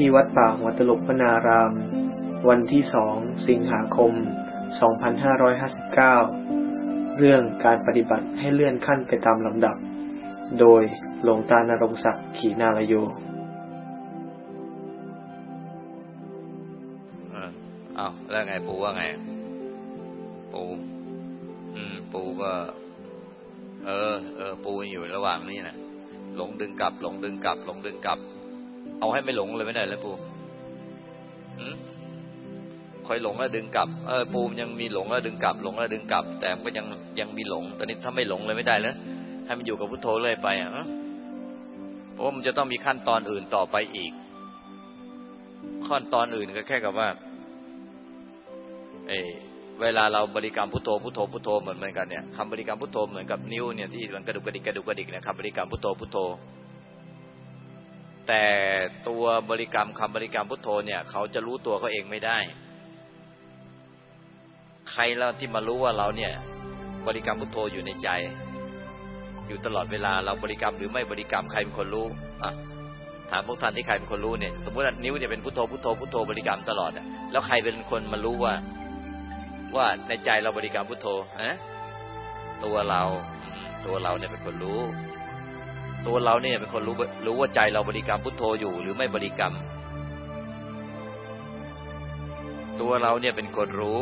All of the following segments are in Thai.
ที่วัดป่าหัวตลกพนาราม วันที่สองสิงหาคม 2559 เรื่องการปฏิบัติให้เลื่อนขั้นไปตามลำดับ โดยหลวงตานรงศักดิ์ขีนาลโยเออเอาแล้วไงปูว่าไง ปู อืม ปูก็ เออ เออ ปูอยู่ระหว่างนี้นะหลงดึงกลับ หลงดึงกลับ หลงดึงกลับ เอาให้ไม่หลงเลยไม่ได้แล้วปูอืมคอยหลงแล้วดึงกลับ เออปูยังมีหลงแล้วดึงกลับ หลงแล้วดึงกลับ แต่มันก็ยังยังมีหลง ตอนนี้ถ้าไม่หลงเลยไม่ได้แล้วให้มันอยู่กับพุทโธเลยไปอะเพราะมันจะต้องมีขั้นตอนอื่นต่อไปอีก ขั้นตอนอื่นก็แค่กับว่า เอเวลาเราบริกรรมพุทโธพุทโธพุทโธเหมือนเหมือนกันเนี่ยคำบริกรรมพุทโธเหมือนกับนิ้วเนี่ยที่มันกระดุกกระดิกกระดุกกระดิกเนี่ยคำบริกรรมพุทโธพุทโธ แต่ตัวบริกรรมคำบริกรรมพุทโธเนี่ยเขาจะรู้ตัวเขาเองไม่ได้ ใครแล้วที่มารู้ว่าเราเนี่ย บริกรรมพุทโธอยู่ในใจ อยู่ตลอดเวลาเราบริกรรมหรือไม่บริกรรมใครเป็นคนรู้อะถามพวกท่านที่ใครเป็นคนรู้เนี่ยสมมติว่านิ้วเนี่ยเป็นพุทโธพุทโธพุทโธบริกรรมตลอดอะแล้วใครเป็นคนมารู้ว่า ว่าในใจเราบริกรรมพุทโธฮะตัวเราตัวเราเนี่ยเป็นคนรู้ ตัวเราเนี่ยเป็นคนรู้รู้ว่าใจเราบริกรรมพุทโธอยู่หรือไม่บริกรรม ตัวเราเนี่ยเป็นคนรู้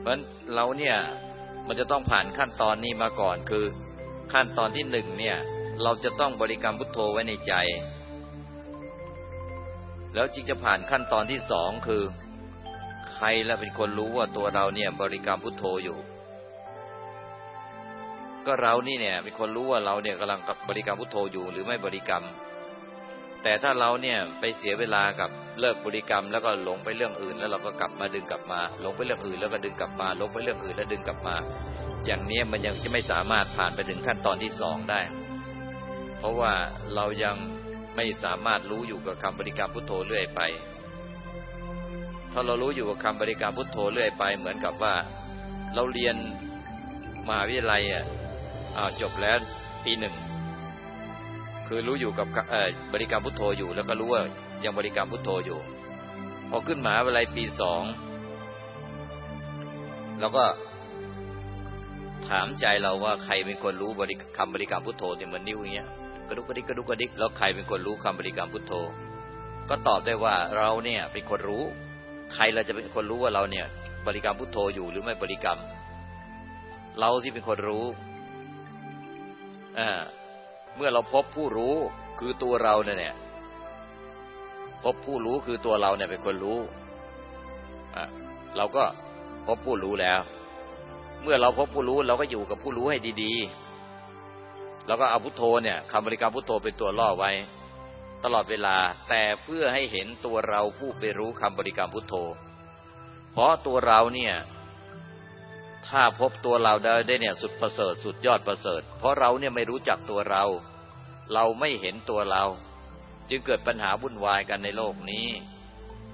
เพราะเราเนี่ยมันจะต้องผ่านขั้นตอนนี้มาก่อนคือ ขั้นตอนที่หนึ่งเนี่ย เราจะต้องบริกรรมพุทโธไว้ในใจ แล้วจึงจะผ่านขั้นตอนที่สองคือ ใครแล้วเป็นคนรู้ว่าตัวเราเนี่ยบริกรรมพุทโธอยู่ ก็เรานี่เนี่ยเป็นคนรู้ว่าเราเนี่ยกำลังกับบริกรรมพุทโธอยู่หรือไม่บริกรรม แต่ถ้าเราเนี่ยไปเสียเวลากับเลิกบริกรรม แล้วก็หลงไปเรื่องอื่น แล้วเราก็กลับมาดึงกลับมาหลงไปเรื่องอื่นแล้วก็ดึงกลับมาหลงไปเรื่องอื่นแล้วดึงกลับมา อย่างนี้มันยังจะไม่สามารถผ่านไปถึงขั้นตอนที่สองได้ เพราะว่าเรายังไม่สามารถรู้อยู่กับคำบริกรรมพุทโธเรื่อยไป ถ้าเรารู้อยู่กับคำบริกรรมพุทโธเรื่อยไป เหมือนกับว่า เราเรียนมหาวิทยาลัยอะ จบแล้วปีหนึ่งคือรู้อยู่กับบริกรรมพุทโธอยู่ แล้วก็รู้ว่ายังบริกรรมพุทโธอยู่ พอขึ้นมหาวิทยาลัยปีสองเราก็ถามใจเราว่าใครเป็นคนรู้บริคำบริกรรมพุทโธเนี่ยเหมือนนิ้วอย่างเงี้ยกระดุกกระดิกกระดุกกระดิกแล้วใครเป็นคนรู้คำบริกรรมพุทโธ ก็ตอบได้ว่าเราเนี่ยเป็นคนรู้ ใครเราจะเป็นคนรู้ว่าเราเนี่ย บริกรรมพุทโธอยู่หรือไม่บริกรรม เราที่เป็นคนรู้ เมื่อเราพบผู้รู้คือตัวเราเนี่ยพบผู้รู้คือตัวเราเนี่ยเป็นคนรู้เราก็พบผู้รู้แล้ว เมื่อเราพบผู้รู้เราก็อยู่กับผู้รู้ให้ดีๆเราก็เอาพุทโธเนี่ยคำบริกรรมพุทโธเป็นตัวล่อไว้ ตลอดเวลาแต่เพื่อให้เห็นตัวเราผู้ไปรู้คำบริกรรมพุทโธ เพราะตัวเราเนี่ย ถ้าพบตัวเราได้เนี่ยสุดประเสริฐสุดยอดประเสริฐ เพราะเราเนี่ยไม่รู้จักตัวเรา เราไม่เห็นตัวเรา จึงเกิดปัญหาวุ่นวายกันในโลกนี้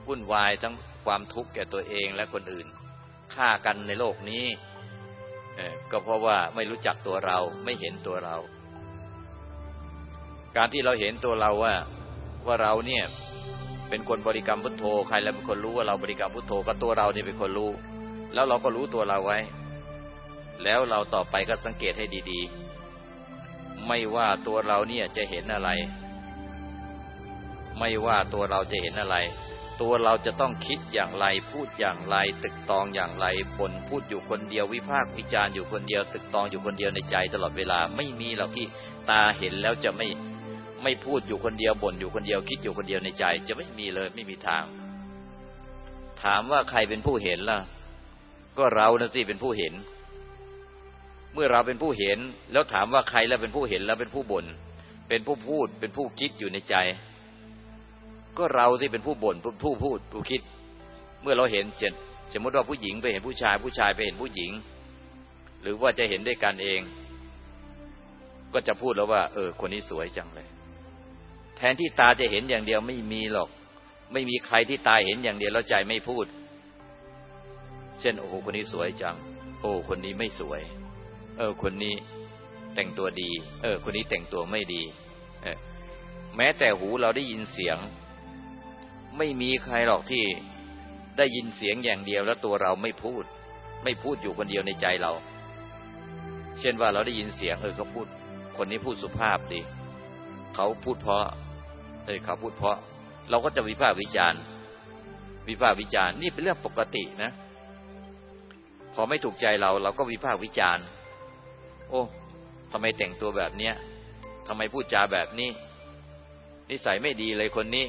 วุ่นวายทั้งความทุกข์แก่ตัวเองและคนอื่นฆ่ากันในโลกนี้ก็เพราะว่าไม่รู้จักตัวเราไม่เห็นตัวเรา การที่เราเห็นตัวเราว่าว่าเราเนี่ยเป็นคนบริกรรมพุทโธใครแล้วเป็นคนรู้ว่าเราบริกรรมพุทโธก็ตัวเราเนี่ยเป็นคนรู้ แล้วเราก็รู้ตัวเราไว้ แล้วเราต่อไปก็สังเกตให้ดีๆ ไม่ว่าตัวเราเนี่ยจะเห็นอะไร ไม่ว่าตัวเราจะเห็นอะไร ตัวเราจะต้องคิดอย่างไร พูดอย่างไร ตึกตองอย่างไรบ่นพูดอยู่คนเดียววิพากษ์วิจารณ์อยู่คนเดียว ตึกตองอยู่คนเดียวในใจตลอดเวลา ไม่มีหรอกที่ตาเห็นแล้วจะไม่ไม่พูดอยู่คนเดียวบ่นอยู่คนเดียวคิดอยู่คนเดียวในใจ จะไม่มีเลยไม่มีทาง ถามว่าใครเป็นผู้เห็นล่ะ ก็เรานะสิเป็นผู้เห็น เมื่อเราเป็นผู้เห็น แล้วถามว่าใครแล้วเป็นผู้เห็นแล้วเป็นผู้บน่นเป็นผู้พูดเป็นผู้คิดอยู่ในใจ ก็เราที่เป็นผู้บน่นผู้พูดผู้คิด เมื่อเราเห็นเช่นสมมติว่าผู้หญิงไปเห็นผู้ชาย ผู้ชายไปเห็นผู้หญิง หรือว่าจะเห็นด้วยกันเอง ก็จะพูดแล้วว่า เออ คนนี้สวยจังเลย แทนที่ตาจะเห็นอย่างเดียวไม่มีหรอก ไม่มีใครที่ตาเห็นอย่างเดียวแล้วใจไม่พูด เช่น โอ้โหคนนี้สวยจัง โอ้คนนี้ไม่สวย เออ คนนี้แต่งตัวดี เออ คนนี้แต่งตัวไม่ดี เออแม้แต่หูเราได้ยินเสียง ไม่มีใครหรอกที่ได้ยินเสียงอย่างเดียวแล้วตัวเราไม่พูด ไม่พูดอยู่คนเดียวในใจเรา เช่นว่าเราได้ยินเสียง เออเขาพูด คนนี้พูดสุภาพดีเขาพูดเพราะเออเขาพูดเพราะ เราก็จะวิพากษ์วิจารณ์ วิพากษ์วิจารณ์นี่เป็นเรื่องปกตินะ พอไม่ถูกใจเราเราก็วิพากษ์วิจารณ์ โอ้ทำไมแต่งตัวแบบเนี้ยทำไมพูดจาแบบนี้ นิสัยไม่ดีเลยคนนี้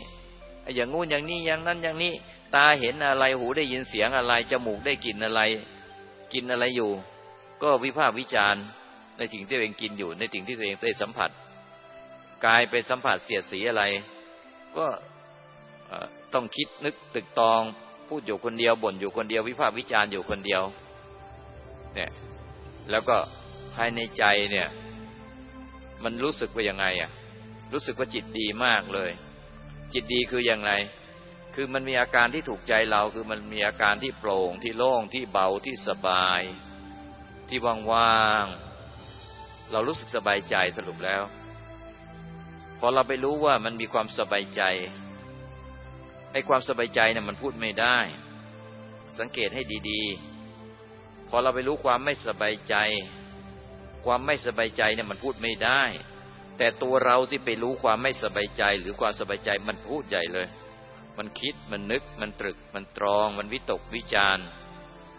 อย่างงู้นอย่างนี้อย่างนั้นอย่างนี้ ตาเห็นอะไรหูได้ยินเสียงอะไร จมูกได้กลิ่นอะไร กินอะไรอยู่ ก็วิพากษ์วิจารณ์ ในสิ่งที่ตัวเองกินอยู่ ในสิ่งที่ตัวเองได้สัมผัสกายไปสัมผัสเสียดสีอะไร ก็ต้องคิดนึกตึกตอง พูดอยู่คนเดียวบ่นอยู่คนเดียว วิพากษ์วิจารณ์อยู่คนเดียว เนี่ยแล้วก็ภายในใจเนี่ย มันรู้สึกว่ายังไงอะ รู้สึกว่าจิตดีมากเลย จิตดีคืออย่างไร คือมันมีอาการที่ถูกใจเรา คือมันมีอาการที่โปร่งที่โล่งที่เบาที่สบาย ที่ว่างๆเรารู้สึกสบายใจสรุปแล้วพอเราไปรู้ว่ามันมีความสบายใจไอ้ความสบายใจเนี่ยมันพูดไม่ได้ สังเกตให้ดี ๆ พอเราไปรู้ความไม่สบายใจ ความไม่สบายใจเนี่ยมันพูดไม่ได้ แต่ตัวเราที่ไปรู้ความไม่สบายใจ หรือความสบายใจมันพูดใหญ่เลย มันคิดมันนึกมันตรึก มันตรอง มันวิตกวิจาร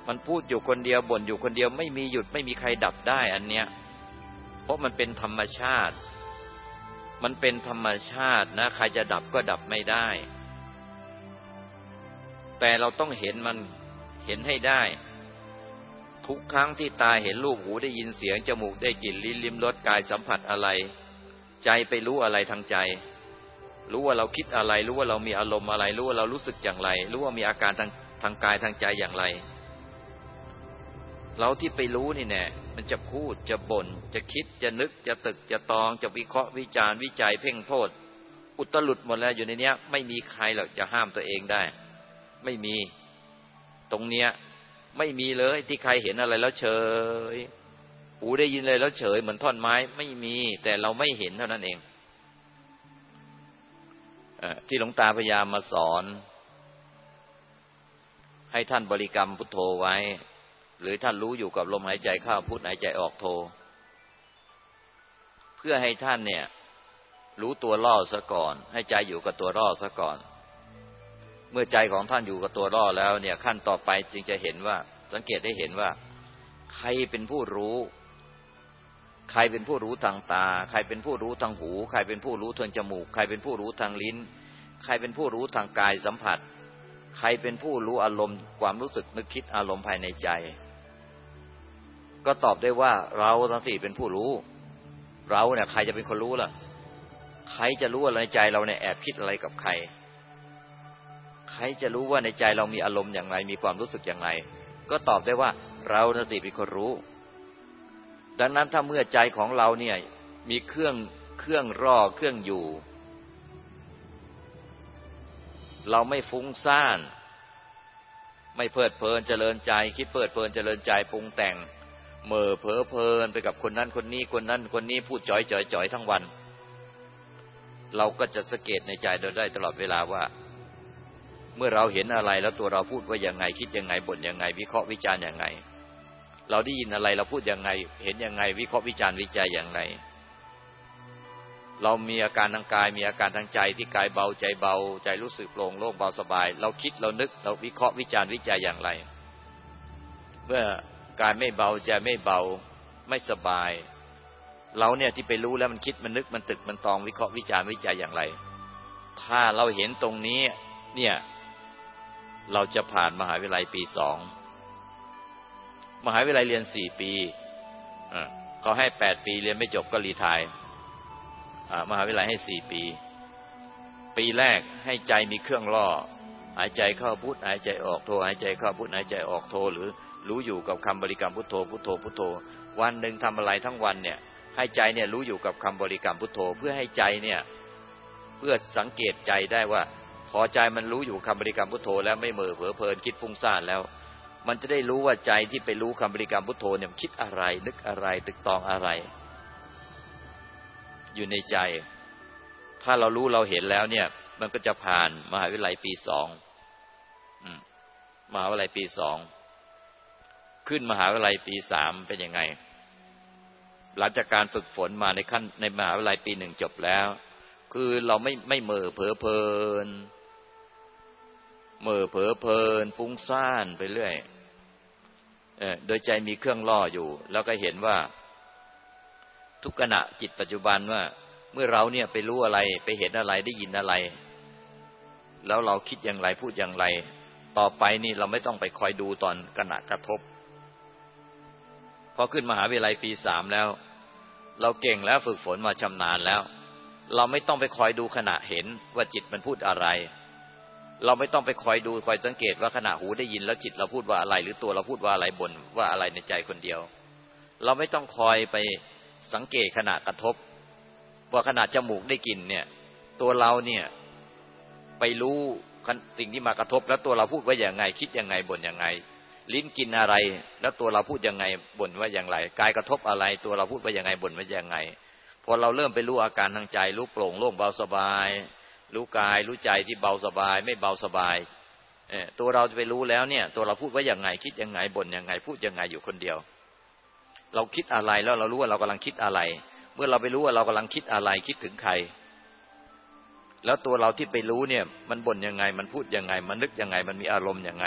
มันพูดอยู่คนเดียวบ่นอยู่คนเดียวไม่มีหยุดไม่มีใครดับได้อันเนี้ย เพราะมันเป็นธรรมชาติ มันเป็นธรรมชาตินะ ใครจะดับก็ดับไม่ได้ แต่เราต้องเห็นมันเห็นให้ได้ ทุกครั้งที่ตาเห็นรูปหูได้ยินเสียง จมูกได้กลิ่นลิ้นลิ้มรสกายสัมผัสอะไร ใจไปรู้อะไรทางใจ รู้ว่าเราคิดอะไร รู้ว่าเรามีอารมณ์อะไร รู้ว่าเรารู้สึกอย่างไร รู้ว่ามีอาการทางทางกายทางใจอย่างไร เราที่ไปรู้นี่แน่มันจะพูดจะบน่นจะคิดจะนึกจะตึกจะตอง จะวิเคราะห์วิจารณ์วิจัยเพ่งโทษ อุตลุดหมดแล้วอยู่ในเนี้ย ไม่มีใครหรอกจะห้ามตัวเองได้ ไม่มี ตรงเนี้ย ไม่มีเลยที่ใครเห็นอะไรแล้วเฉย หูได้ยินเลยแล้วเฉยเหมือนท่อนไม้ไม่มี แต่เราไม่เห็นเท่านั้นเองที่หลวงตาพยายามมาสอน ให้ท่านบริกรรมพุทโธไว้ หรือท่านรู้อยู่กับลมหายใจเข้าพุทหายใจออกโธเพื่อให้ท่านเนี่ย รู้ตัวล่อซะก่อน ให้ใจอยู่กับตัวล่อซะก่อน เมื่อใจของท่านอยู่กับตัวรอดแล้วเนี่ยขั้นต่อไปจึงจะเห็นว่า สังเกตได้เห็นว่า ใครเป็นผู้รู้ ใครเป็นผู้รู้ทางตา ใครเป็นผู้รู้ทางหู ใครเป็นผู้รู้ทางจมูก ใครเป็นผู้รู้ทางลิ้น ใครเป็นผู้รู้ทางกายสัมผัส ใครเป็นผู้รู้อารมณ์ ความรู้สึกนึกคิดอารมณ์ภายในใจ ก็ตอบได้ว่าเราทั้งสี่เป็นผู้รู้ เราเนี่ยใครจะเป็นคนรู้ล่ะ ใครจะรู้อะไรใจเราเนี่ยแอบคิดอะไรกับใคร ใครจะรู้ว่าในใจเรามีอารมณ์อย่างไร มีความรู้สึกอย่างไร ก็ตอบได้ว่าเราสติเป็นคนรู้ ดังนั้นถ้าเมื่อใจของเราเนี่ยมีเครื่องเครื่องรอเครื่องอยู่ เราไม่ฟุ้งซ่าน ไม่เพลิดเพลินเจริญใจ คิดเพลิดเพลินเจริญใจปรุงแต่งเมื่อเพอเพลินไปกับคนนั้นคนนี้คนนั้นคนนี้พูดจ่อยจ่อยจ่อยทั้งวัน เราก็จะสังเกตในใจเราได้ตลอดเวลาว่า มื่อเราเห็นอะไรแล้วตัวเราพูดว่ายังไง คิดยังไงบ่นยังไง วิเคราะห์วิจารณ์ยังไง เราได้ยินอะไรเราพูดยังไง เห็นยังไง วิเคราะห์วิจารณ์วิจัยอย่างไรเรามีอาการทางกาย มีอาการทางใจที่กายเบาใจเบา ใจรู้สึกโปร่งโล่งเบาสบาย เราคิดเรานึก เราวิเคราะห์วิจารณ์วิจัยอย่างไร เมื่อกายไม่เบาใจไม่เบาไม่สบาย เราเนี่ยที่ไปรู้แล้วมันคิดมันนึกมันตึกมันตองวิเคราะห์วิจารณ์วิจัยอย่างไร ถ้าเราเห็นตรงนี้เนี่ย เราจะผ่านมหาวิทยาลัยปีสอง มหาวิทยาลัยเรียนสี่ปีเขาให้แปดปีเรียนไม่จบก็รีทายมหาวิทยาลัยให้สี่ปี ปีแรกให้ใจมีเครื่องล่อ หายใจเข้าพุทหายใจออกโทหายใจเข้าพุทหายใจออกโทหรือรู้อยู่กับคำบริกรรมพุทโธพุทโธพุทโธ วันหนึ่งทำอะไรทั้งวันเนี่ย ให้ใจเนี่ยรู้อยู่กับคำบริกรรมพุทโธ เพื่อให้ใจเนี่ย เพื่อสังเกตใจได้ว่า พอใจมันรู้อยู่คำบริกรรมพุทโธแล้วไม่เมื่อเผลอเพลินคิดฟุ้งซ่านแล้ว มันจะได้รู้ว่าใจที่ไปรู้คำบริกรรมพุทโธเนี่ยคิดอะไร นึกอะไรตึกตองอะไร อยู่ในใจ ถ้าเรารู้เราเห็นแล้วเนี่ย มันก็จะผ่านมหาวิทยาลัยปีสองมหาวิทยาลัยปีสองขึ้นมหาวิทยาลัยปีสามเป็นยังไง หลังจากการฝึกฝนมาในขั้นในมหาวิทยาลัยปีหนึ่งจบแล้ว คือเราไม่ไม่เมื่อเผลอเพลิน เมื่อเผลอเพลินฟุ้งซ่านไปเรื่อยโดยใจมีเครื่องล่ออยู่ แล้วก็เห็นว่า ทุกขณะจิตปัจจุบันว่า เมื่อเราเนี่ยไปรู้อะไรไปเห็นอะไรได้ยินอะไร แล้วเราคิดอย่างไรพูดอย่างไร ต่อไปนี่เราไม่ต้องไปคอยดูตอนขณะกระทบพอขึ้นมหาวิทยาลัยปีสามแล้ว เราเก่งแล้วฝึกฝนมาชำนาญแล้ว เราไม่ต้องไปคอยดูขณะเห็นว่าจิตมันพูดอะไร เราไม่ต้องไปคอยดูคอยสังเกตว่าขณะหูได้ยินแล้วจิตเราพูดว่าอะไร หรือตัวเราพูดว่าอะไรบ่นว่าอะไรในใจคนเดียว เราไม่ต้องคอยไปสังเกตขณะกระทบ ว่าขณะจมูกได้กลิ่นเนี่ย ตัวเราเนี่ยไปรู้สิ่งที่มากระทบ แล้วตัวเราพูดว่าอย่างไง คิดยังไงบ่นยังไง ลิ้นกินอะไร แล้วตัวเราพูดยังไงบ่นว่าอย่างไรกายกระทบอะไร ตัวเราพูดว่าอย่างไงบ่นว่าอย่างไงพอเราเริ่มไปรู้อาการทางใจรู้โปร่งโล่งเบาสบาย รู้กายรู้ใจที่เบาสบาย ไม่เบาสบายตัวเราจะไปรู้แล้วเนี่ย ตัวเราพูดว่าอย่างไงคิดยังไงบ่นยังไง พูดยังไงอยู่คนเดียว เราคิดอะไรแล้วเรารู้ว่าเรากำลังคิดอะไร เมื่อเราไปรู้ว่าเรากำลังคิดอะไรคิดถึงใคร แล้วตัวเราที่ไปรู้เนี่ย มันบ่นยังไง มันพูดยังไง มันนึกยังไง มันมีอารมณ์ยังไง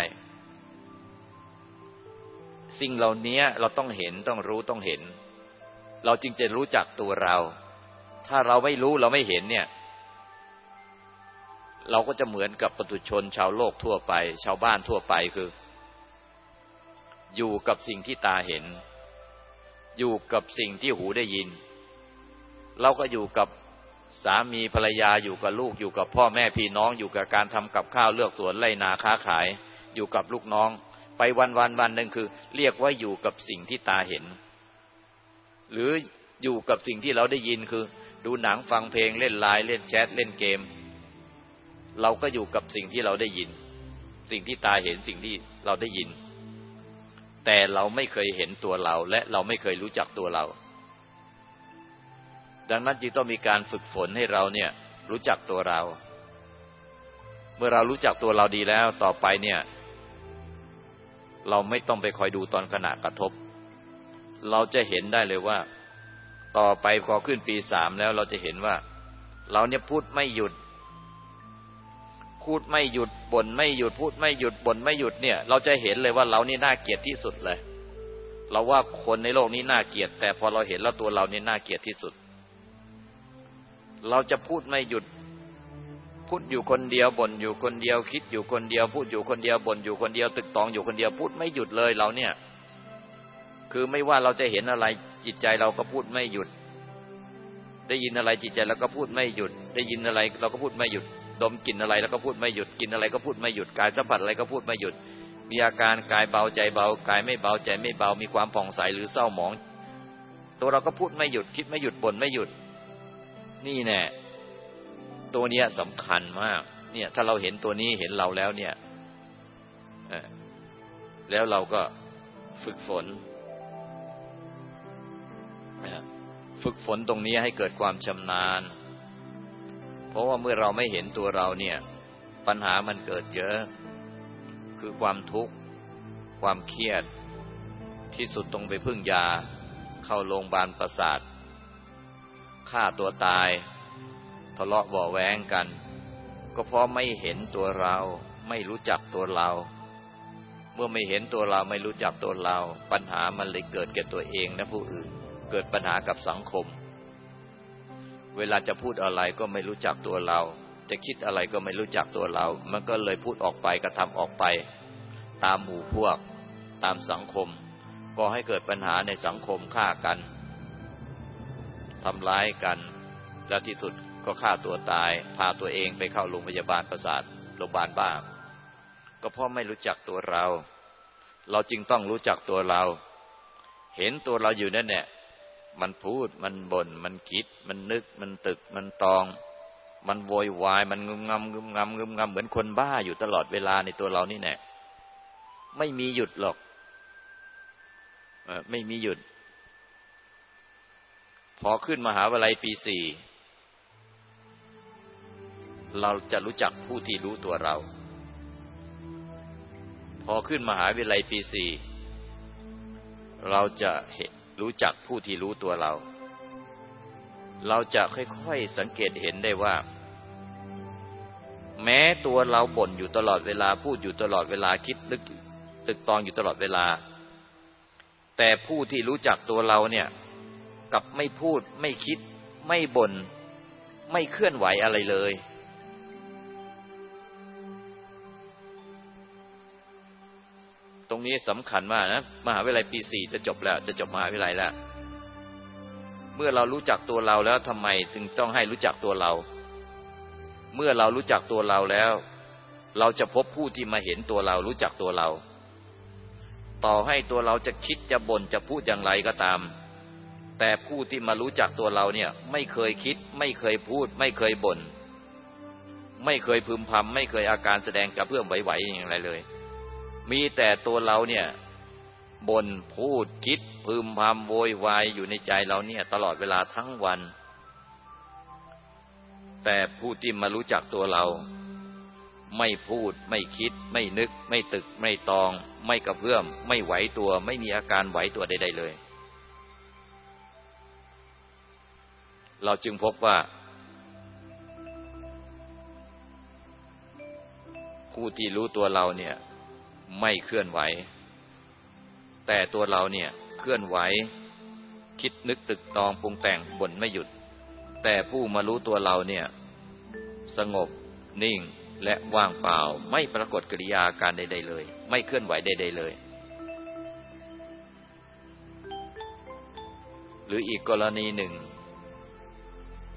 สิ่งเหล่านี้เราต้องเห็นต้องรู้ต้องเห็น เราจึงจะรู้จักตัวเรา ถ้าเราไม่รู้เราไม่เห็นเนี่ย เราก็จะเหมือนกับปุถุชนชาวโลกทั่วไป ชาวบ้านทั่วไปคือ อยู่กับสิ่งที่ตาเห็น อยู่กับสิ่งที่หูได้ยิน เราก็อยู่กับสามีภรรยาอยู่กับลูกอยู่กับพ่อแม่พี่น้องอยู่กับการทำกับข้าวเลือกสวนไร่นาค้าขาย อยู่กับลูกน้อง ไปวันวันวันหนึ่งคือ เรียกว่าอยู่กับสิ่งที่ตาเห็น หรืออยู่กับสิ่งที่เราได้ยินคือ ดูหนังฟังเพลงเล่นไลน์เล่นแชทเล่นเกม เราก็อยู่กับสิ่งที่เราได้ยิน สิ่งที่ตาเห็นสิ่งที่เราได้ยิน แต่เราไม่เคยเห็นตัวเรา และเราไม่เคยรู้จักตัวเรา ดังนั้นจึงต้องมีการฝึกฝนให้เราเนี่ยรู้จักตัวเรา เมื่อเรารู้จักตัวเราดีแล้วต่อไปเนี่ย เราไม่ต้องไปคอยดูตอนขณะกระทบ เราจะเห็นได้เลยว่า ต่อไปพอขึ้นปีสามแล้วเราจะเห็นว่า เราเนี่ยพูดไม่หยุด พูดไม่หยุดบ่นไม่หยุดพูดไม่หยุดบ่นไม่หยุดเนี่ย เราจะเห็นเลยว่าเรานี่น่าเกลียดที่สุดเลย เราว่าคนในโลกนี้น่าเกลียด แต่พอเราเห็นแล้วตัวเรานี่น่าเกลียดที่สุด เราจะพูดไม่หยุด พูดอยู่คนเดียวบ่นอยู่คนเดียวคิดอยู่คนเดียว พูดอยู่คนเดียวบ่นอยู่คนเดียว ตึกตองอยู่คนเดียวพูดไม่หยุดเลยเราเนี่ย คือไม่ว่าเราจะเห็นอะไรจิตใจเราก็พูดไม่หยุด ได้ยินอะไรจิตใจเราก็พูดไม่หยุด ได้ยินอะไร เราก็พูดไม่หยุด ดมกลิ่นอะไรแล้วก็พูดไม่หยุดกินอะไรก็พูดไม่หยุดกายสัมผัสอะไรก็พูดไม่หยุด มีอาการกายเบาใจเบากายไม่เบาใจไม่เบามีความผ่องใสหรือเศร้าหมอง ตัวเราก็พูดไม่หยุดคิดไม่หยุดบ่นไม่หยุด นี่แน่ตัวเนี้ยสำคัญมาก เนี่ย ถ้าเราเห็นตัวนี้เห็นเราแล้วเนี่ยแล้วเราก็ฝึกฝนฝึกฝนตรงนี้ให้เกิดความชำนาญ เพราะว่าเมื่อเราไม่เห็นตัวเราเนี่ย ปัญหามันเกิดเยอะ คือความทุกข์ ความเครียด ที่สุดตรงไปพึ่งยา เข้าโรงพยาบาลประสาทฆ่าตัวตาย ทะเลาะเบาแวงกัน ก็เพราะไม่เห็นตัวเรา ไม่รู้จักตัวเรา เมื่อไม่เห็นตัวเราไม่รู้จักตัวเรา ปัญหามันเลยเกิดแก่ตัวเองและผู้อื่น เกิดปัญหากับสังคม เวลาจะพูดอะไรก็ไม่รู้จักตัวเรา จะคิดอะไรก็ไม่รู้จักตัวเรา มันก็เลยพูดออกไปกระทำออกไป ตามหมู่พวก ตามสังคม ก็ให้เกิดปัญหาในสังคมฆ่ากันทำร้ายกัน แล้วที่สุดก็ฆ่าตัวตาย พาตัวเองไปเข้าโรงพยาบาลประสาทโรงพยาบาลบ้าก็เพราะไม่รู้จักตัวเรา เราจึงต้องรู้จักตัวเรา เห็นตัวเราอยู่นั่นเนี่ย มันพูด มันบน่น มันคิด มันนึก มันตึก มันตอง มันโวยวาย มันงึมงำงึมงำงึมงำเหมือนคนบ้าอยู่ตลอดเวลาในตัวเรานี่แน่ไม่มีหยุดหรอกไม่มีหยุด พอขึ้นมหาวิทยาลัยปีสี่เราจะรู้จักผู้ที่รู้ตัวเรา พอขึ้นมหาวิทยาลัยปีสี่เราจะเห็น รู้จักผู้ที่รู้ตัวเรา เราจะค่อยๆสังเกตเห็นได้ว่า แม้ตัวเราบ่นอยู่ตลอดเวลาพูดอยู่ตลอดเวลาคิดลึกตึกตองอยู่ตลอดเวลา แต่ผู้ที่รู้จักตัวเราเนี่ยกับไม่พูดไม่คิด ไม่บน่นไม่เคลื่อนไหวอะไรเลย รงนี้สำคัญมากนะ มหาวิทยาลัยปีสี่จะจบแล้ว จะจบมหาวิทยาลัยแล้ว เมื่อเรารู้จักตัวเราแล้วทำไมถึงต้องให้รู้จักตัวเรา เมื่อเรารู้จักตัวเราแล้ว เราจะพบผู้ที่มาเห็นตัวเรารู้จักตัวเรา ต่อให้ตัวเราจะคิดจะบน่นจะพูดอย่างไรก็ตาม แต่ผู้ที่มารู้จักตัวเราเนี่ย ไม่เคยคิด ไม่เคยพูด ไม่เคยบน่นไม่เคยพึมพำไม่เคยอาการแสดงกระเพื่อมไหวๆอย่างไรเลย มีแต่ตัวเราเนี่ยบน่นพูดคิดพึมพำโวยวายอยู่ในใจเราเนี่ย ตลอดเวลาทั้งวัน แต่ผู้ที่มารู้จักตัวเรา ไม่พูดไม่คิด ไม่นึก ไม่ตึก ไม่ตอง ไม่กระเพื่อม ไม่ไหวตัว ไม่มีอาการไหวตัวใด ๆ เลย เราจึงพบว่า ผู้ที่รู้ตัวเราเนี่ย ไม่เคลื่อนไหว แต่ตัวเราเนี่ยเคลื่อนไหว คิดนึกตึกตองปรุงแต่งบ่นไม่หยุด แต่ผู้มารู้ตัวเราเนี่ย สงบนิ่งและว่างเปล่าไม่ปรากฏกิริยาการใด ๆ เลย ไม่เคลื่อนไหวใด ๆ เลย หรืออีกกรณีหนึ่ง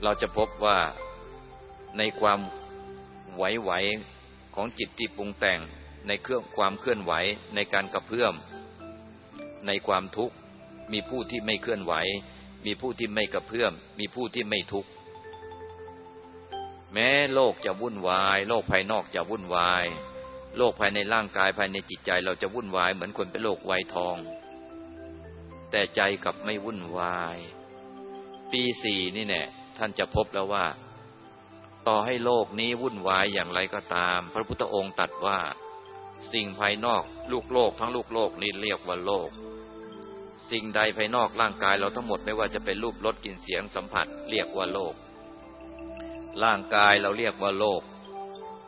เราจะพบว่าในความไหวๆของจิตที่ปรุงแต่ง ในเครื่องความเคลื่อนไหวในการกระเพื่อม ในความทุกข์มีผู้ที่ไม่เคลื่อนไหว มีผู้ที่ไม่กระเพื่อม มีผู้ที่ไม่ทุกข์แม้โลกจะวุ่นวาย โลกภายนอกจะวุ่นวาย โลกภายในร่างกายภายในจิตใจ เราจะวุ่นวายเหมือนคนเป็นโรคไวทอง แต่ใจกลับไม่วุ่นวาย ปีสี่นี่แน่ท่านจะพบแล้วว่า ต่อให้โลกนี้วุ่นวายอย่างไรก็ตาม พระพุทธองค์ตัดว่า สิ่งภายนอกลูกโลกทั้งลูกโลกนี้เรียกว่าโลก สิ่งใดภายนอกร่างกายเราทั้งหมดไม่ว่าจะเป็นรูปรสกลิ่นเสียงสัมผัส เรียกว่าโลก ร่างกายเราเรียกว่าโลก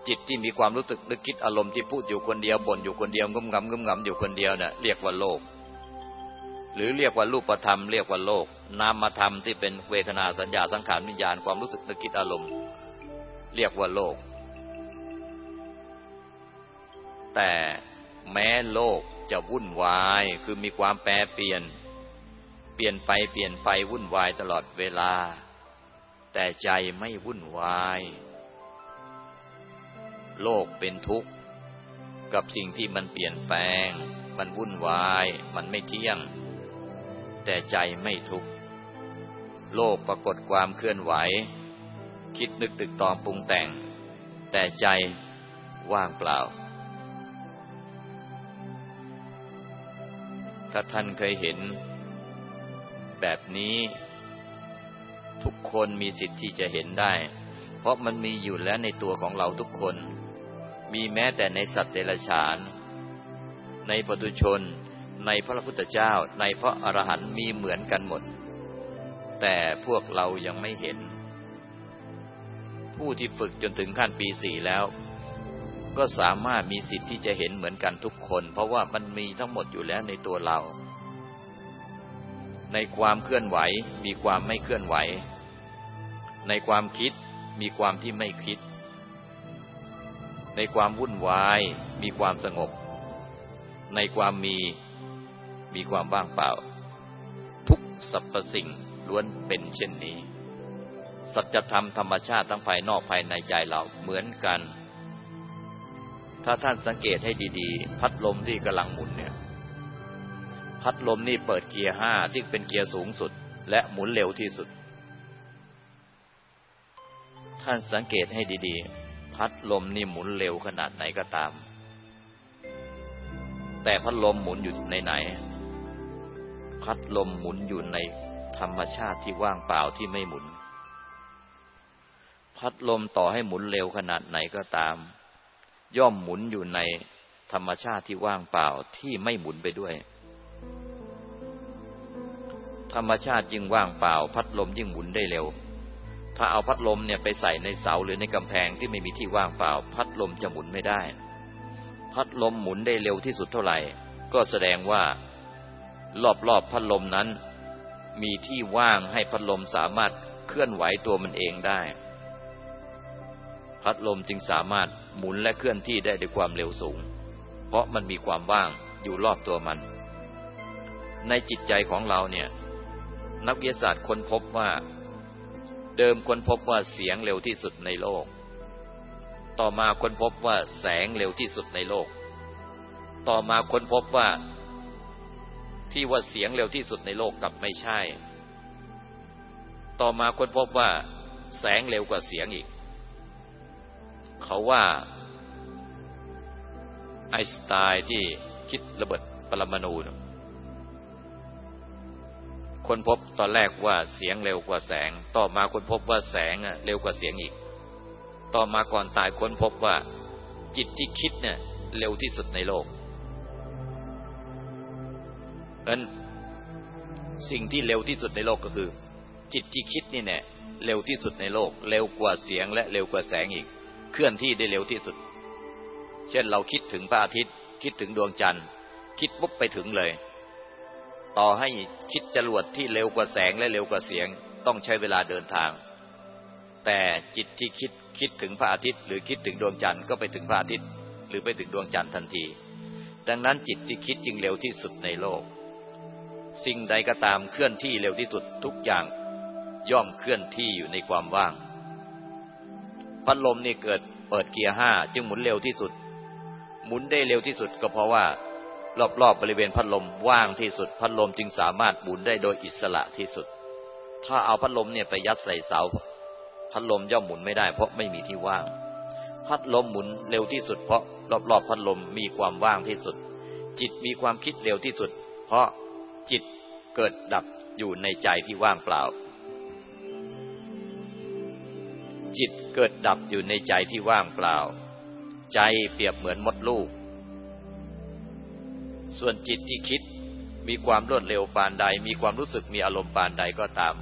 จิตที่มีความรู้สึกนึกคิดอารมณ์ที่พูดอยู่คนเดียวบ่นอยู่คนเดียวงุ้มงำงุ้มงำอยู่คนเดียวเนะ่ยเรียกว่าโลก หรือเรียกว่ารูปธรรมเรียกว่าโลก นามธรรมที่เป็นเวทนาสัญญาสังขารวิญญาณความรู้สึกนึกคิดอารมณ์ เรียกว่าโลก แต่แม้โลกจะวุ่นวาย คือมีความแปรเปลี่ยน เปลี่ยนไปเปลี่ยนไปวุ่นวายตลอดเวลา แต่ใจไม่วุ่นวาย โลกเป็นทุกข์ กับสิ่งที่มันเปลี่ยนแปลง มันวุ่นวาย มันไม่เที่ยง แต่ใจไม่ทุกข์ โลกปรากฏความเคลื่อนไหว คิดนึกตึกตองปรุงแต่ง แต่ใจว่างเปล่า ถ้าท่านเคยเห็น แบบนี้ทุกคนมีสิทธิ์ที่จะเห็นได้ เพราะมันมีอยู่แล้วในตัวของเราทุกคน มีแม้แต่ในสัตว์เดรัจฉาน ในปุถุชน ในพระพุทธเจ้า ในพระอรหันต์มีเหมือนกันหมด แต่พวกเรายังไม่เห็น ผู้ที่ฝึกจนถึงขั้นปีสี่แล้ว ก็สามารถมีสิทธิ์ที่จะเห็นเหมือนกันทุกคน เพราะว่ามันมีทั้งหมดอยู่แล้วในตัวเรา ในความเคลื่อนไหวมีความไม่เคลื่อนไหว ในความคิดมีความที่ไม่คิด ในความวุ่นวายมีความสงบ ในความมีมีความว่างเปล่า ทุกสรรพสิ่งล้วนเป็นเช่นนี้ สัจธรรมธรรมชาติทั้งภายนอกภายในใจเราเหมือนกัน ถ้าท่านสังเกตให้ดีๆ พัดลมที่กำลังหมุนเนี่ย พัดลมนี่เปิดเกียร์ห้าที่เป็นเกียร์สูงสุด และหมุนเร็วที่สุด ท่านสังเกตให้ดีๆ พัดลมนี่หมุนเร็วขนาดไหนก็ตาม แต่พัดลมหมุนอยู่ในไหน พัดลมหมุนอยู่ในธรรมชาติที่ว่างเปล่าที่ไม่หมุนพพัดลมต่อให้หมุนเร็วขนาดไหนก็ตาม ย่อมหมุนอยู่ในธรรมชาติที่ว่างเปล่าที่ไม่หมุนไปด้วย ธรรมชาติยิ่งว่างเปล่า พัดลมยิ่งหมุนได้เร็ว ถ้าเอาพัดลมเนี่ยไปใส่ในเสาหรือในกำแพงที่ไม่มีที่ว่างเปล่า พัดลมจะหมุนไม่ได้ พัดลมหมุนได้เร็วที่สุดเท่าไหร่ ก็แสดงว่ารอบๆพัดลมนั้น มีที่ว่างให้พัดลมสามารถเคลื่อนไหวตัวมันเองได้ พัดลมจึงสามารถ หมุนและเคลื่อนที่ได้ด้วยความเร็วสูง เพราะมันมีความว่างอยู่รอบตัวมัน ในจิตใจของเราเนี่ย นักวิทยาศาสตร์ค้นพบว่า เดิมค้นพบว่าเสียงเร็วที่สุดในโลก ต่อมาค้นพบว่าแสงเร็วที่สุดในโลก ต่อมาค้นพบว่าที่ว่าเสียงเร็วที่สุดในโลกกลับไม่ใช่ ต่อมาค้นพบว่าแสงเร็วกว่าเสียงอีก เขาว่าไอสไตน์ที่คิดระเบิดปรมาณูคนพบตอนแรกว่าเสียงเร็วกว่าแสง ต่อมาคนพบว่าแสงเร็วกว่าเสียงอีก ต่อมาก่อนตายค้นพบว่า จิตที่คิดเนี่ยเร็วที่สุดในโลกนั้นสิ่งที่เร็วที่สุดในโลกก็คือ จิตที่คิดนี่แน่เร็วที่สุดในโลก เร็วกว่าเสียงและเร็วกว่าแสงอีก เคลื่อนที่ได้เร็วที่สุด เช่นเราคิดถึงพระอาทิตย์ คิดถึงดวงจันทร์ คิดปุ๊บไปถึงเลย ต่อให้คิดจรวดที่เร็วกว่าแสงและเร็วกว่าเสียง ต้องใช้เวลาเดินทาง แต่จิตที่คิดคิดถึงพระอาทิตย์ หรือคิดถึงดวงจันทร์ก็ไปถึงพระอาทิตย์ หรือไปถึงดวงจันทร์ทันที ดังนั้นจิตที่คิดจึงเร็วที่สุดในโลก สิ่งใดก็ตามเคลื่อนที่เร็วที่สุดทุกอย่างย่อมเคลื่อนที่อยู่ในความว่าง พัดลมนี่เกิดเปิดเกียร์ห้าจึงหมุนเร็วที่สุด หมุนได้เร็วที่สุดก็เพราะว่า รอบๆบบริเวณพัดลมว่างที่สุด พัดลมจึงสามารถหมุนได้โดยอิสระที่สุด ถ้าเอาพัดลมเนี่ยไปยัดใส่เสา พัดลมย่อมหมุนไม่ได้ เพราะไม่มีที่ว่าง พัดลมหมุนเร็วที่สุด เพราะรอบๆพัดลมมีความว่างที่สุด จิตมีความคิดเร็วที่สุด เพราะจิตเกิดดับอยู่ในใจที่ว่างเปล่า จิตเกิดดับอยู่ในใจที่ว่างเปล่า ใจเปรียบเหมือนมดลูก ส่วนจิตที่คิดมีความรวดเร็วปานใด มีความรู้สึกมีอารมณ์ปานใดก็ตาม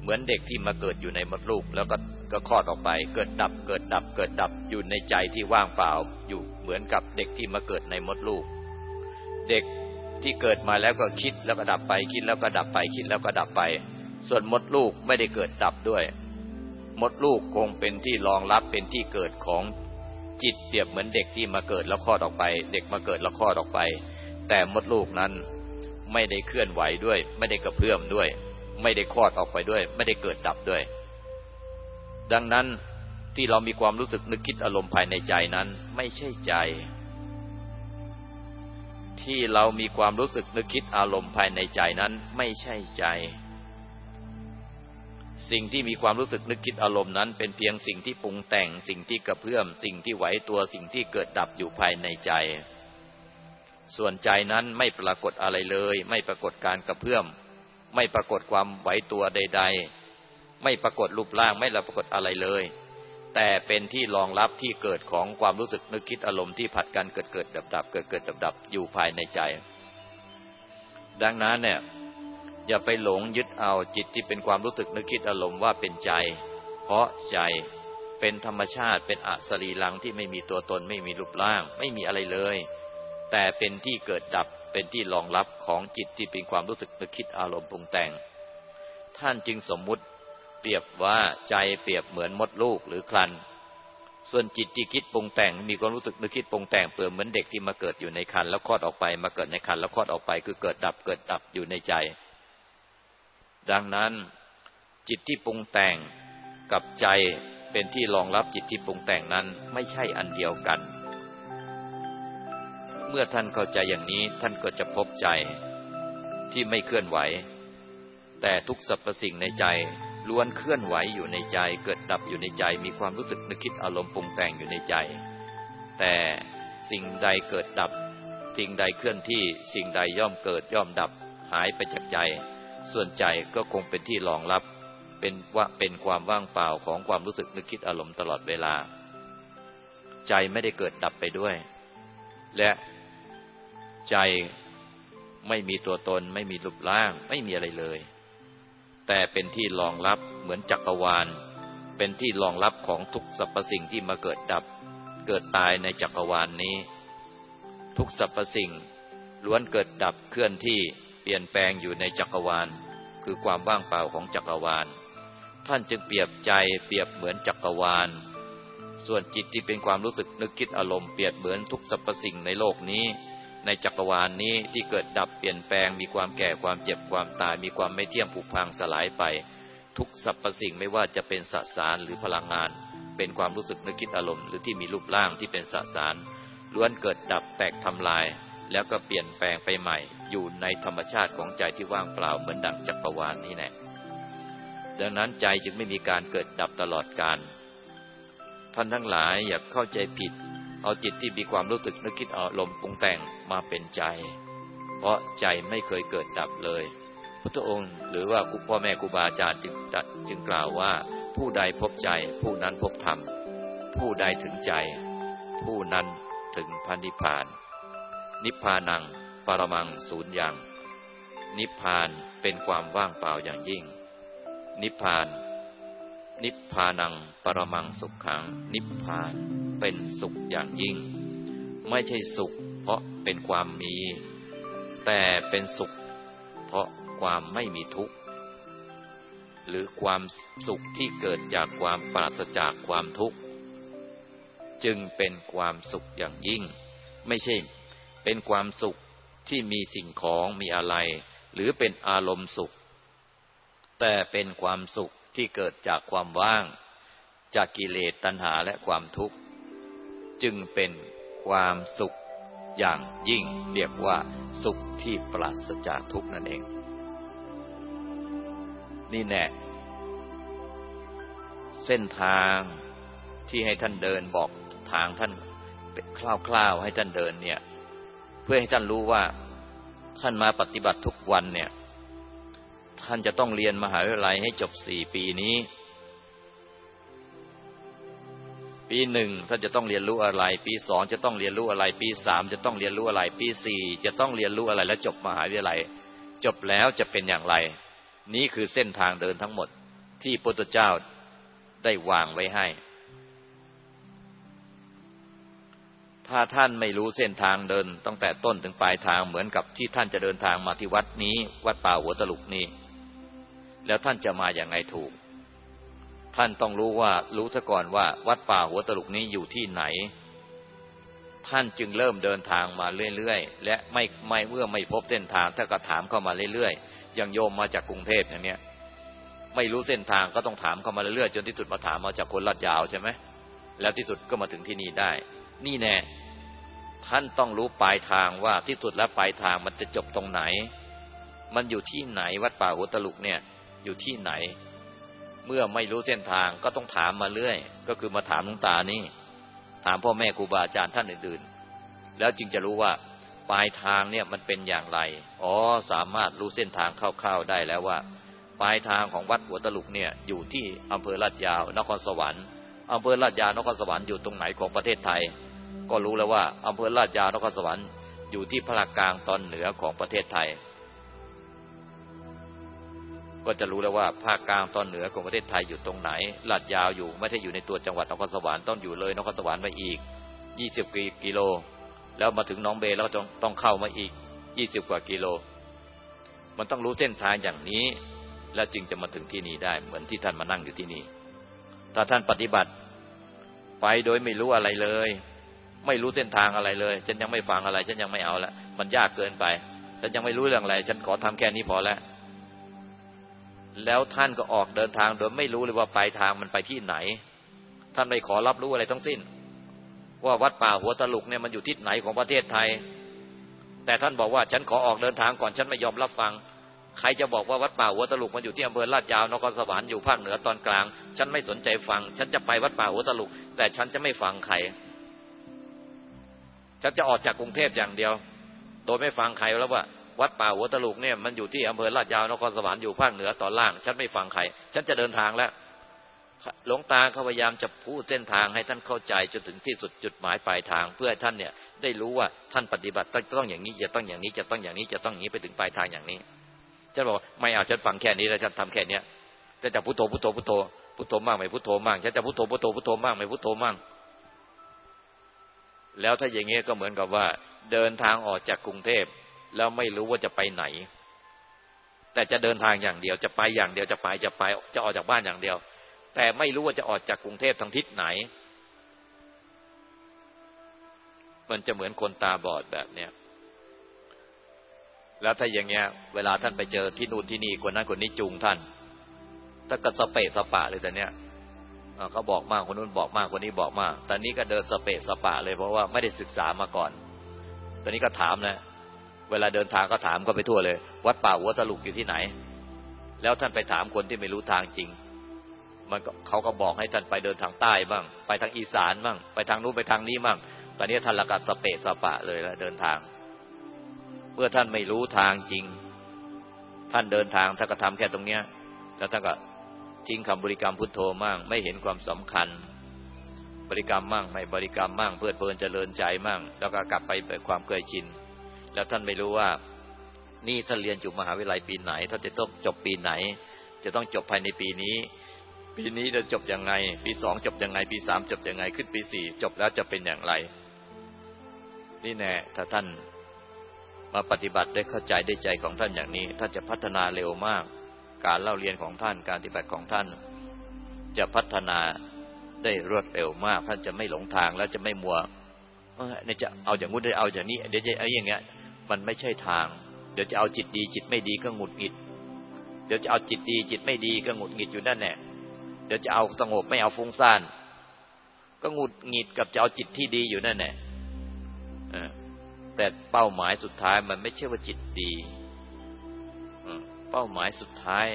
เหมือนเด็กที่มาเกิดอยู่ในมดลูก แล้วก็ก็คลอดออกไป เกิดดับเกิดดับเกิดดับอยู่ในใจที่ว่างเปล่า อยู่เหมือนกับเด็กที่มาเกิดในมดลูก เด็กที่เกิดมาแล้วก็คิดแล้วก็ดับไปคิดแล้วก็ดับไปคิดแล้วก็ดับไป ส่วนมดลูกไม่ได้เกิดดับด้วย มดลูกคงเป็นที่รองรับเป็นที่เกิดของจิตเปรียบเหมือนเด็กที่มาเกิดแล้วคลอดออกไป เด็กมาเกิดแล้วคลอดออกไป แต่มดลูกนั้นไม่ได้เคลื่อนไหวด้วย ไม่ได้กระเพื่อมด้วย ไม่ได้คลอดออกไปด้วย ไม่ได้เกิดดับด้วย ดังนั้นที่เรามีความรู้สึกนึกคิดอารมณ์ภายในใจนั้น ไม่ใช่ใจ ที่เรามีความรู้สึกนึกคิดอารมณ์ภายในใจนั้น ไม่ใช่ใจ สิ่งที่มีความรู้สึกนึกคิดอารมณ์นั้น เป็นเพียงสิ่งที่ปรุงแต่ง สิ่งที่กระเพื่อม สิ่งที่ไหวตัวสิ่งที่เกิดดับอยู่ภายในใจ ส่วนใจนั้นไม่ปรากฏอะไรเลย ไม่ปรากฏการกระเพื่อม ไม่ปรากฏความไหวตัวใด ๆ ไม่ปรากฏรูปร่างไม่ปรากฏอะไรเลย แต่เป็นที่รองรับที่เกิดของความรู้สึกนึกคิดอารมณ์ที่ผัดกันเกิดเกิดดับดับเกิดเกิดดับดับอยู่ภายในใจ ดังนั้นเนี่ย อย่าไปหลงยึดเอาจิตที่เป็นความรู้สึกนึกคิดอารมณ์ว่าเป็นใจ เพราะใจเป็นธรรมชาติเป็นอสรีลังที่ไม่มีตัวตนไม่มีรูปร่าง ไม่มีอะไรเลย แต่เป็นที่เกิดดับเป็นที่รองรับของจิตที่เป็นความรู้สึกนึกคิดอารมณ์ปรุงแต่ง ท่านจึงสมมุติเปรียบว่าใจเปรียบเหมือนมดลูกหรือครันส่วนจิตที่คิดปรุงแต่งมีความรู้สึกนึกคิดปรุงแต่งเปลือเหมือนเด็กที่มาเกิดอยู่ในคันแล้วคลอดออกไปมาเกิดในคันแล้วคลอดออกไปคือเกิดดับเกิดดับอยู่ในใจ ดังนั้นจิตที่ปรุงแต่งกับใจเป็นที่รองรับจิตที่ปรุงแต่งนั้นไม่ใช่อันเดียวกัน เมื่อท่านเข้าใจอย่างนี้ท่านก็จะพบใจที่ไม่เคลื่อนไหว แต่ทุกสรรพสิ่งในใจล้วนเคลื่อนไหวอยู่ในใจ เกิดดับอยู่ในใจ มีความรู้สึกนึกคิดอารมณ์ปรุงแต่งอยู่ในใจ แต่สิ่งใดเกิดดับ สิ่งใดเคลื่อนที่สิ่งใดย่อมเกิดย่อมดับ หายไปจากใจ ส่วนใจก็คงเป็นที่รองรับเป็นว่าเป็นความว่างเปล่าของความรู้สึกนึกคิดอารมณ์ตลอดเวลา ใจไม่ได้เกิดดับไปด้วย และใจไม่มีตัวตน ไม่มีรูปร่าง ไม่มีอะไรเลย แต่เป็นที่รองรับเหมือนจักรวาล เป็นที่รองรับของทุกสรรพสิ่งที่มาเกิดดับ เกิดตายในจักรวาลนนี้ ทุกสรรพสิ่งล้วนเกิดดับเคลื่อนที่ เปลี่ยนแปลงอยู่ในจักรวาล คือความว่างเปล่าของจักรวาล ท่านจึงเปรียบใจเปรียบเหมือนจักรวาล ส่วนจิตที่เป็นความรู้สึกนึกคิดอารมณ์เปรียบเหมือนทุกสรรพสิ่งในโลกนี้ ในจักรวาลนี้ที่เกิดดับเปลี่ยนแปลง มีความแก่ความเจ็บความตาย มีความไม่เที่ยงผุพังสลายไป ทุกสรรพสิ่งไม่ว่าจะเป็นสสารหรือพลังงาน เป็นความรู้สึกนึกคิดอารมณ์หรือที่มีรูปร่างที่เป็นสสารล้วนเกิดดับแตกทำลาย แล้วก็เปลี่ยนแปลงไปใหม่ อยู่ในธรรมชาติของใจที่ว่างเปล่าเหมือนดั่งจักรวาลนนี้แหละดังนั้นใจจึงไม่มีการเกิดดับตลอดกาลท่านทั้งหลายอย่าเข้าใจผิด เอาจิตที่มีความรู้สึกนึกคิดอารมณ์ปรุงแต่งมาเป็นใจ เพราะใจไม่เคยเกิดดับเลยพุทธองค์หรือว่าคุพ่อแม่ครูบาอาจารย์จึงจึงกล่าวว่า ผู้ใดพบใจ ผู้นั้นพบธรรม ผู้ใดถึงใจ ผู้นั้นถึงพันธิพพาน นิพพานัง ปรมังศูนย์ย่างนิพพานเป็นความว่างเปล่าอย่างยิ่ง นิพพาน นิพพานัง ปรมังสุขขัง นิพพานเป็นสุขอย่างยิ่ง ไม่ใช่สุข เพราะเป็นความมี แต่เป็นสุข เพราะความไม่มีทุกข์หรือความสุขที่เกิดจากความปราศจากความทุกข์ จึงเป็นความสุขอย่างยิ่ง ไม่ใช่ เป็นความสุขที่มีสิ่งของมีอะไร หรือเป็นอารมณ์สุข แต่เป็นความสุขที่เกิดจากความว่าง จากกิเลสตัณหาและความทุกข์ จึงเป็นความสุขอย่างยิ่งเรียกว่าสุขที่ปราศจากทุกข์นั่นเอง นี่แน่เส้นทางที่ให้ท่านเดินบอกทางท่านคร่าวๆให้ท่านเดินเนี่ย เพื่อให้ท่านรู้ว่าท่านมาปฏิบัติทุกวันเนี่ย ท่านจะต้องเรียนมหาวิทยาลัยให้จบสี่ปีนี้ ปีหนึ่งท่านจะต้องเรียนรู้อะไร ปีสองจะต้องเรียนรู้อะไร ปีสามจะต้องเรียนรู้อะไร ปีสี่จะต้องเรียนรู้อะไร และจบมหาวิทยาลัย จบแล้วจะเป็นอย่างไร นี้คือเส้นทางเดินทั้งหมดที่พระพุทธเจ้าได้วางไว้ให้ ถ้าท่านไม่รู้เส้นทางเดิน ตั้งแต่ต้นถึงปลายทางเหมือนกับที่ท่านจะเดินทางมาที่วัดนี้ วัดป่าหัวตลุกนี้ แล้วท่านจะมาอย่างไงถูก ท่านต้องรู้ว่ารู้ซะก่อนว่า วัดป่าหัวตลุกนี้อยู่ที่ไหน ท่านจึงเริ่มเดินทางมาเรื่อยๆและไม่ไม่เมื่อไม่พบเส้นทางถ้าก็ถามเข้ามาเรื่อยๆอย่างโยมมาจากกรุงเทพอย่างเนี้ยไม่รู้เส้นทางก็ต้องถามเข้ามาเรื่อยๆจนที่สุดมาถามมาจากคนลาดยาวใช่ไหมแล้วที่สุดก็มาถึงที่นี่ได้ นี่แน่ท่านต้องรู้ปลายทางว่าที่สุดแล้วปลายทางมันจะจบตรงไหน มันอยู่ที่ไหนวัดป่าหัวตลุกเนี่ย อยู่ที่ไหน เมื่อไม่รู้เส้นทางก็ต้องถามมาเรื่อย ก็คือมาถามลุงตานี่ ถามพ่อแม่ครูบาอาจารย์ท่านอื่นๆ แล้วจึงจะรู้ว่าปลายทางเนี่ยมันเป็นอย่างไร อ๋อ สามารถรู้เส้นทางคร่าวๆได้แล้วว่า ปลายทางของวัดหัวตลุกเนี่ยอยู่ที่อำเภอลาดยาว นครสวรรค์อำเภอลาดยาวนครสวรรค์อยู่ตรงไหนของประเทศไทย ก็รู้แล้วว่าอำเภอลาดยาวนครสวรรค์อยู่ที่ภาคกลางตอนเหนือของประเทศไทย ก็จะรู้แล้วว่าภาคกลางตอนเหนือของประเทศไทยอยู่ตรงไหนลาดยาวอยู่ไม่ได้อยู่ในตัวจังหวัดนครสวรรค์ต้องอยู่เลยนครสวรรค์มาอีกยี่สิบกิโล แล้วมาถึงน้องเบแล้วต้องต้องเข้ามาอีกยี่สิบกว่ากิโล มันต้องรู้เส้นทางอย่างนี้ แล้วจึงจะมาถึงที่นี่ได้ เหมือนที่ท่านมานั่งอยู่ที่นี่ถ้าท่านปฏิบัติ ไปโดยไม่รู้อะไรเลย ไม่รู้เส้นทางอะไรเลย ฉันยังไม่ฟังอะไร ฉันยังไม่เอาละมันยากเกินไป ฉันยังไม่รู้เรื่องอะไร ฉันขอทำแค่นี้พอแล้วแล้วท่านก็ออกเดินทางโดยไม่รู้เลยว่าปลายทางมันไปที่ไหน ท่านไม่ขอรับรู้อะไรทั้งสิ้น ว่าวัดป่าหัวตะลุกเนี่ยมันอยู่ที่ไหนของประเทศไทย แต่ท่านบอกว่าฉันขอออกเดินทางก่อนฉันไม่ยอมรับฟัง ใครจะบอกว่าวัดป่าหัวตะลุกมันอยู่ที่อำเภอลาดยาวนครสวรรค์อยู่ภาคเหนือตอนกลาง ฉันไม่สนใจฟัง ฉันจะไปวัดป่าหัวตะลุก แต่ฉันจะไม่ฟังใคร ฉันจะออกจากกรุงเทพอย่างเดียว โดยไม่ฟังใครแล้วว่า วัดป่าหัวตะลุกเนี่ยมันอยู่ที่อำเภอลาดยาวนครสวรรค์อยู่ภาคเหนือตอนล่าง ฉันไม่ฟังใคร ฉันจะเดินทางแล้วหลวงตาเขาพยายามจะพูดเส้นทางให้ท่านเข้าใจจนถึงที่สุดจุดหมายปลายทาง เพื่อให้ท่านเนี่ยได้รู้ว่าท่านปฏิบัติต้องอย่างนี้จะต้องอย่างนี้จะต้องอย่างนี้จะต้องอย่างนี้ไปถึงปลายทางอย่างนี้ฉันบอกไม่เอาฉันฟังแค่นี้แล้วฉันทำแค่เนี้ยแต่จะพุทโธพุทโธพุทโธพุทโธมากไหมพุทโธมากฉันจะพุทโธพุทโธพุทโธมากไหมพุทโธมาก แล้วถ้าอย่างเงี้ยก็เหมือนกับว่า เดินทางออกจากกรุงเทพแล้วไม่รู้ว่าจะไปไหน แต่จะเดินทางอย่างเดียว จะไปอย่างเดียวจะไปจะไปจะออกจากบ้านอย่างเดียว แต่ไม่รู้ว่าจะออกจากกรุงเทพทางทิศไหน มันจะเหมือนคนตาบอดแบบเนี้ยแล้วถ้าอย่างเงี้ย เวลาท่านไปเจอที่นู่นที่นี่คนนั้นคนนี้จูงท่านถ้าก็สเปะสปะเลยแต่เนี้ย เขาบอกมากคนนู้นบอกมากคนนี้บอกมาก ตอนนี้ก็เดินสเปะสปะเลยเพราะว่าไม่ได้ศึกษามาก่อน ตอนนี้ก็ถามนะ เวลาเดินทางก็ถามก็ไปทั่วเลย วัดป่าหัวตะลุกอยู่ที่ไหน แล้วท่านไปถามคนที่ไม่รู้ทางจริง มันเขาก็บอกให้ท่านไปเดินทางใต้บ้าง ไปทางอีสานบ้าง ไปทางนู้นไปทางนี้บ้าง ตอนนี้ท่านละกัดสเปะสปะเลยแล้วเดินทาง เมื่อท่านไม่รู้ทางจริง ท่านเดินทางท่านก็ทำแค่ตรงเนี้ย แล้วท่านก็ ทิ้งคำบริกรรมพุทโธมั่งไม่เห็นความสำคัญ บริกรรมมั่งไม่บริกรรมมั่งเพื่อเพลินเจริญใจมั่ง แล้วก็กลับไปเปิดความเคยชิน แล้วท่านไม่รู้ว่า นี่ท่านเรียนอยู่มหาวิทยาลัยปีไหนท่านจะต้องจบปีไหน จะต้องจบภายในปีนี้ ปีนี้จะจบยังไง ปีสองจบยังไง ปีสามจบยังไงขึ้นปีสี่จบแล้วจะเป็นอย่างไร นี่แน่ถ้าท่านมาปฏิบัติได้เข้าใจได้ใจของท่านอย่างนี้ ท่านจะพัฒนาเร็วมาก การเล่าเรียนของท่านการปฏิบัติของท่าน จะพัฒนาได้รวดเร็วมาก ท่านจะไม่หลงทางแล้วจะไม่มัวเนี่ยจะเอาอย่างงู้นได้เอาอย่างนี้เดี๋ยวจะเอาอย่างเงี้ย มันไม่ใช่ทาง เดี๋ยวจะเอาจิตดี จิตไม่ดีก็หงุดหงิด เดี๋ยวจะเอาจิตดี จิตไม่ดีก็หงุดหงิดอยู่นั่นแหละเดี๋ยวจะเอาสงบไม่เอาฟุ้งซ่านก็หงุดหงิดกับจะเอาจิตที่ดีอยู่นั่นแหละแต่เป้าหมายสุดท้ายมันไม่ใช่ว่าจิตดี เป้าหมายสุดท้าย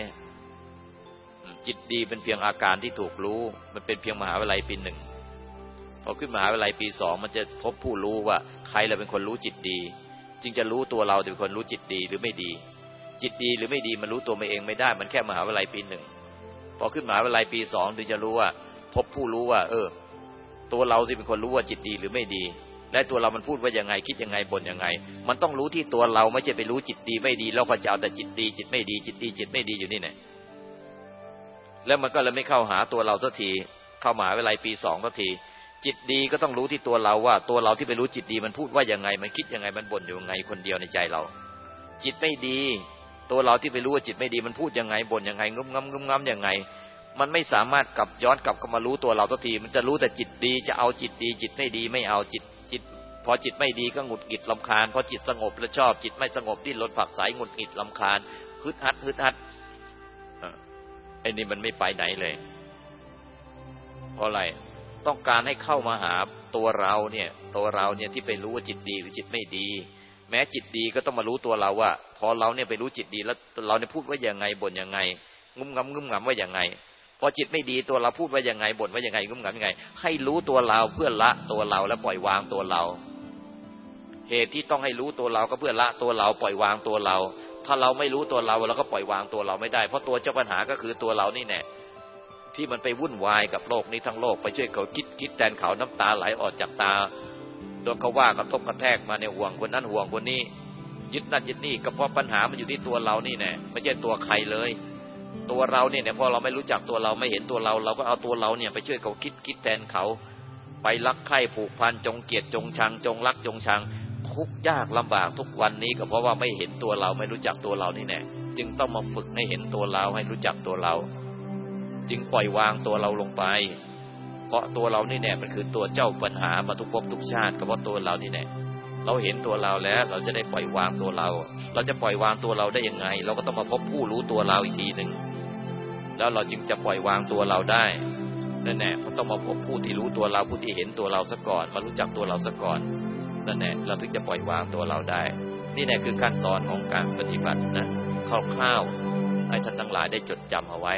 จิตดีเป็นเพียงอาการที่ถูกรู้ มันเป็นเพียงมหาวิทยาลัยปีหนึ่งพอขึ้นมหาวิทยาลัยปีสองมันจะพบผู้รู้ว่าใครเราเป็นคนรู้จิตดี จึงจะรู้ตัวเราเป็นคนรู้จิตดีหรือไม่ดี จิตดีหรือไม่ดีมันรู้ตัวมันเองไม่ได้ มันแค่มหาวิทยาลัยปีหนึ่งพอขึ้นมหาวิทยาลัยปีสองถึงจะรู้ว่า พบผู้รู้ว่า เออ ตัวเราที่เป็นคนรู้ว่าจิตดีหรือไม่ดี และตัวเรามันพูดว่ายังไงคิดยังไงบ่นยังไง มันต้องรู้ที่ตัวเราไม่ใช่ไปรู้จิตดีไม่ดีแล้วก็จะเอาแต่จิตดี จิตไม่ดี จิตดี จิตไม่ดีอยู่นี่แน่แล้วมันก็เลยไม่เข้าหาตัวเราสักทีเข้ามาเวลาปีสองสักทีจิตดีก็ต้องรู้ที่ตัวเราว่า ตัวเราที่ไปรู้จิตดีมันพูดว่ายังไง มันคิดยังไงมันบ่นอยู่ยังไงคนเดียวในใจเรา จิตไม่ดี ตัวเราที่ไปรู้ว่าจิตไม่ดีมันพูดยังไงบ่นยังไงงุ้มงำงุ้มงำยังไง มันไม่สามารถกลับย้อนกลับเข้ามารู้ตัวเราสักที มันจะรู้แต่จิตดีจะเอาจิตดี จิตไม่ดีไม่เอาจิต พอจิตไม่ดีก็หงุดหงิดลำคาญ พอจิตสงบแล้วชอบ จิตไม่สงบดิ้นรนผักสายหงุดหงิดลำคาญฮึดฮัดฮึดฮัดไอ้นี่มันไม่ไปไหนเลยเพราะอะไรต้องการให้เข้ามาหาตัวเราเนี่ย ตัวเราเนี่ยที่ไปรู้ว่าจิตดีหรือจิตไม่ดี แม้จิตดีก็ต้องมารู้ตัวเราว่า พอเราเนี่ยไปรู้จิตดีแล้วเราเนี่ยพูดว่าอย่างไงบ่นยังไง งุ้มงำงุ้มงำว่าอย่างไง พอจิตไม่ดีตัวเราพูดว่ายังไงบ่นว่ายังไงงุ้มงำยังไง ให้รู้ตัวเราเพื่อละตัวเราแล้วปล่อยวางตัวเรา เหตุที่ต้องให้รู้ตัวเราก็เพื่อละตัวเราปล่อยวางตัวเรา ถ้าเราไม่รู้ตัวเราเราก็ปล่อยวางตัวเราไม่ได้ เพราะตัวเจ้าปัญหาก็คือตัวเรานี่แน่ที่มันไปวุ่นวายกับโลกนี้ทั้งโลกไปช่วยเขาคิดคิดแทนเขาน้ำตาไหลออกจากตาโดนเขาว่ากระทบกระแทกมาในห่วงคนนั้นห่วงคนนี้ ยึดนั่นยึดนี่ก็เพราะปัญหามันอยู่ที่ตัวเรานี่แน่ไม่ใช่ตัวใครเลย ตัวเราเนี่ยพอเราไม่รู้จักตัวเราไม่เห็นตัวเรา เราก็เอาตัวเราเนี่ยไปช่วยเขาคิดคิดแทนเขา ไปรักใคร่ผูกพันจงเกลียดจงชัง จงรักจงชัง ทุกยากลำบากทุกวันนี้ก็เพราะว่าไม่เห็นตัวเราไม่รู้จักตัวเรานี่แน่จึงต้องมาฝึกให้เห็นตัวเราให้รู้จักตัวเรา จึงปล่อยวางตัวเราลงไป เพราะตัวเรานี่แน่มันคือตัวเจ้าปัญหามาทุกภพทุกชาติก็เพราะตัวเรานี่แน่เราเห็นตัวเราแล้วเราจะได้ปล่อยวางตัวเรา เราจะปล่อยวางตัวเราได้ยังไง เราก็ต้องมาพบผู้รู้ตัวเราอีกทีหนึ่งแล้วเราจึงจะปล่อยวางตัวเราได้นั่นแน่เพราะต้องมาพบผู้ที่รู้ตัวเราผู้ที่เห็นตัวเราซะก่อน มารู้จักตัวเราซะก่อน นั่นแหละเราถึงจะปล่อยวางตัวเราได้ นี่แหละคือขั้นตอนของการปฏิบัตินะคร่าวๆให้ท่านทั้งหลายได้จดจำเอาไว้